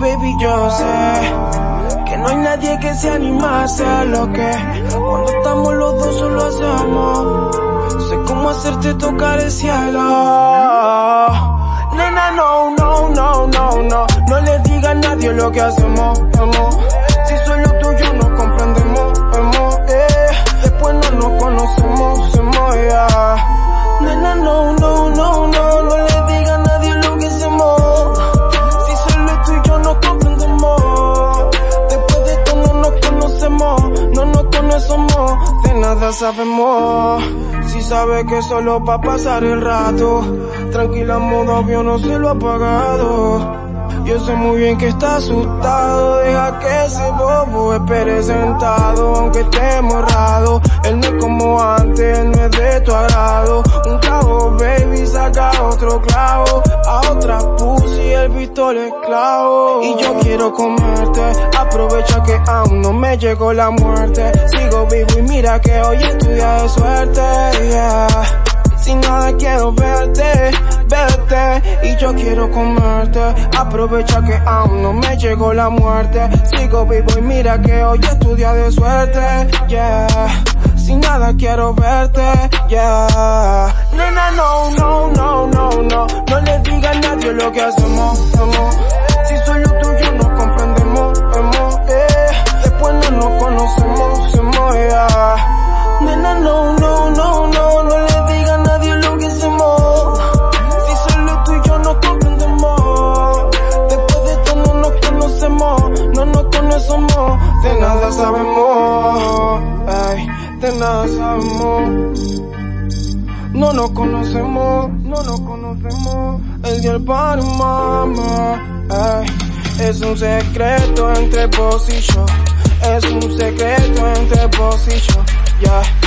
Baby, yo sé que no hay nadie que se anime a hacer lo que cuando estamos los dos solo hacemos. Sé cómo hacerte tocar el cielo. Nena, no, no, no, no, no. No le diga a nadie lo que hacemos, amor. Sabemos. Si sabe que solo pa' pasar el rato. Tranquila, modo avión no se lo ha apagado. Yo sé muy bien que está asustado, deja que ese bobo espere sentado, aunque esté morrado. Él no es como antes, él no es de tu agrado. Y yo quiero comerte, aprovecha que aún no me llegó la muerte. Sigo vivo y mira que hoy es de suerte, yeah. Sin nada quiero verte, verte y yo quiero comerte. Aprovecha que aún no me llegó la muerte. Sigo vivo y mira que hoy es de suerte, yeah. Sin nada quiero verte, yeah. Nena, no, no, no, no, no. No le diga a nadie lo que hacemos, No nos conocemos, no nos conocemos. El día del party, mama, ay. Es un secreto entre vos y yo. Es un secreto entre vos y yo. Yeah.